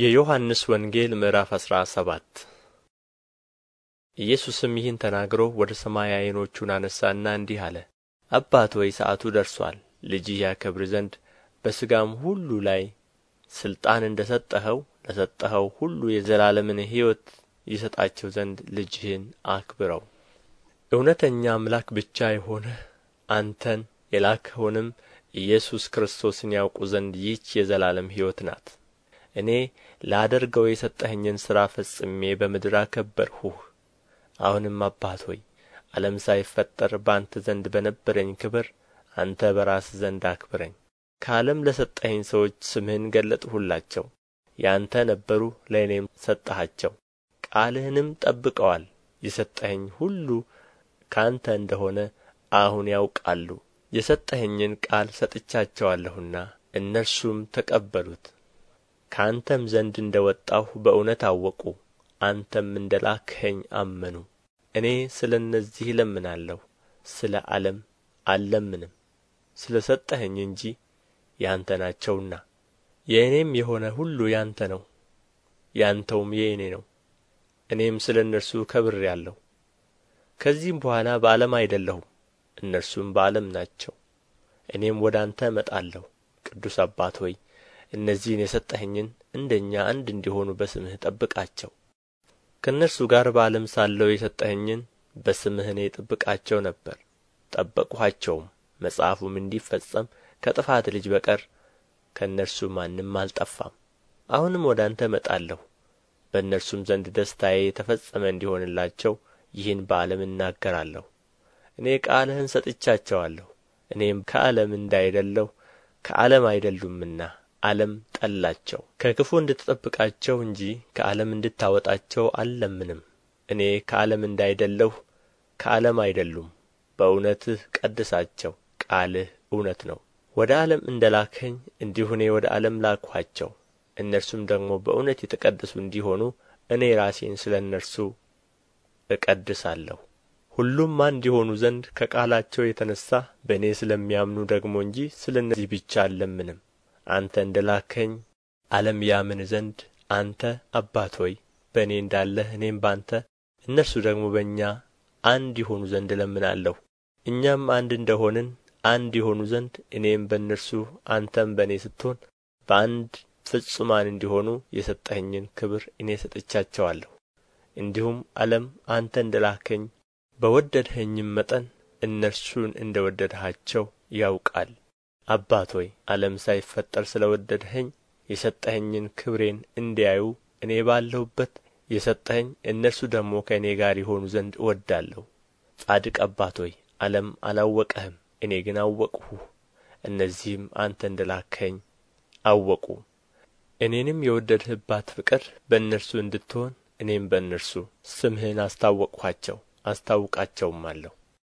የዮሐንስ ወንጌል ምዕራፍ አስራ ሰባት ኢየሱስም ይህን ተናግሮ ወደ ሰማይ ዓይኖቹን አነሣና እንዲህ አለ። አባት ሆይ ሰዓቱ ደርሶአል። ልጅህ ያከብር ዘንድ በሥጋም ሁሉ ላይ ሥልጣን እንደ ሰጠኸው ለሰጠኸው ሁሉ የዘላለምን ሕይወት ይሰጣቸው ዘንድ ልጅህን አክብረው። እውነተኛ አምላክ ብቻ የሆንህ አንተን የላክኸውንም ኢየሱስ ክርስቶስን ያውቁ ዘንድ ይህች የዘላለም ሕይወት ናት እኔ ላደርገው የሰጠኸኝን ሥራ ፈጽሜ በምድር አከበርሁህ። አሁንም አባት ሆይ ዓለም ሳይፈጠር በአንተ ዘንድ በነበረኝ ክብር አንተ በራስህ ዘንድ አክብረኝ። ከዓለም ለሰጠኸኝ ሰዎች ስምህን ገለጥሁላቸው። የአንተ ነበሩ ለእኔም ሰጠሃቸው። ቃልህንም ጠብቀዋል የሰጠኸኝ ሁሉ ከአንተ እንደ ሆነ አሁን ያውቃሉ። የሰጠኸኝን ቃል ሰጥቻቸዋለሁና እነርሱም ተቀበሉት ከአንተም ዘንድ እንደ ወጣሁ በእውነት አወቁ አንተም እንደ ላክኸኝ አመኑ። እኔ ስለ እነዚህ እለምናለሁ ስለ ዓለም አልለምንም። ስለ ሰጠኸኝ እንጂ ያንተ ናቸውና። የእኔም የሆነ ሁሉ ያንተ ነው ያንተውም የእኔ ነው። እኔም ስለ እነርሱ ከብሬአለሁ። ከዚህም በኋላ በዓለም አይደለሁም እነርሱም በዓለም ናቸው። እኔም ወደ አንተ እመጣለሁ። ቅዱስ አባት ሆይ እነዚህን የሰጠኸኝን እንደ እኛ አንድ እንዲሆኑ በስምህ ጠብቃቸው። ከእነርሱ ጋር በዓለም ሳለሁ የሰጠኸኝን በስምህ እኔ እጠብቃቸው ነበር ጠበቅኋቸውም። መጽሐፉም እንዲፈጸም ከጥፋት ልጅ በቀር ከእነርሱ ማንም አልጠፋም። አሁንም ወደ አንተ እመጣለሁ። በእነርሱም ዘንድ ደስታዬ የተፈጸመ እንዲሆንላቸው ይህን በዓለም እናገራለሁ። እኔ ቃልህን ሰጥቻቸዋለሁ እኔም ከዓለም እንዳይደለሁ ከዓለም አይደሉምና ዓለም ጠላቸው። ከክፉ እንድትጠብቃቸው እንጂ ከዓለም እንድታወጣቸው አልለምንም። እኔ ከዓለም እንዳይደለሁ ከዓለም አይደሉም። በእውነትህ ቀድሳቸው ቃልህ እውነት ነው። ወደ ዓለም እንደ ላክኸኝ እንዲሁ እኔ ወደ ዓለም ላክኋቸው። እነርሱም ደግሞ በእውነት የተቀደሱ እንዲሆኑ እኔ ራሴን ስለ እነርሱ እቀድሳለሁ። ሁሉም አንድ የሆኑ ዘንድ ከቃላቸው የተነሣ በእኔ ስለሚያምኑ ደግሞ እንጂ ስለ እነዚህ ብቻ አልለምንም አንተ እንደ ላክኸኝ ዓለም ያምን ዘንድ አንተ አባት ሆይ በእኔ እንዳለህ እኔም በአንተ እነርሱ ደግሞ በእኛ አንድ ይሆኑ ዘንድ እለምናለሁ። እኛም አንድ እንደ ሆንን አንድ ይሆኑ ዘንድ እኔም በእነርሱ አንተም በእኔ ስትሆን በአንድ ፍጹማን እንዲሆኑ የሰጠኸኝን ክብር እኔ ሰጥቻቸዋለሁ። እንዲሁም ዓለም አንተ እንደ ላክኸኝ በወደድኸኝም መጠን እነርሱን እንደ ወደድሃቸው ያውቃል አባት ሆይ ዓለም ሳይፈጠር ስለ ወደድኸኝ የሰጠኸኝን ክብሬን እንዲያዩ እኔ ባለሁበት የሰጠኸኝ እነርሱ ደግሞ ከእኔ ጋር ይሆኑ ዘንድ እወዳለሁ። ጻድቅ አባት ሆይ ዓለም አላወቀህም እኔ ግን አወቅሁህ እነዚህም አንተ እንደ ላክኸኝ አወቁ። እኔንም የወደድህባት ፍቅር በእነርሱ እንድትሆን እኔም በእነርሱ ስምህን አስታወቅኋቸው አስታውቃቸውማለሁ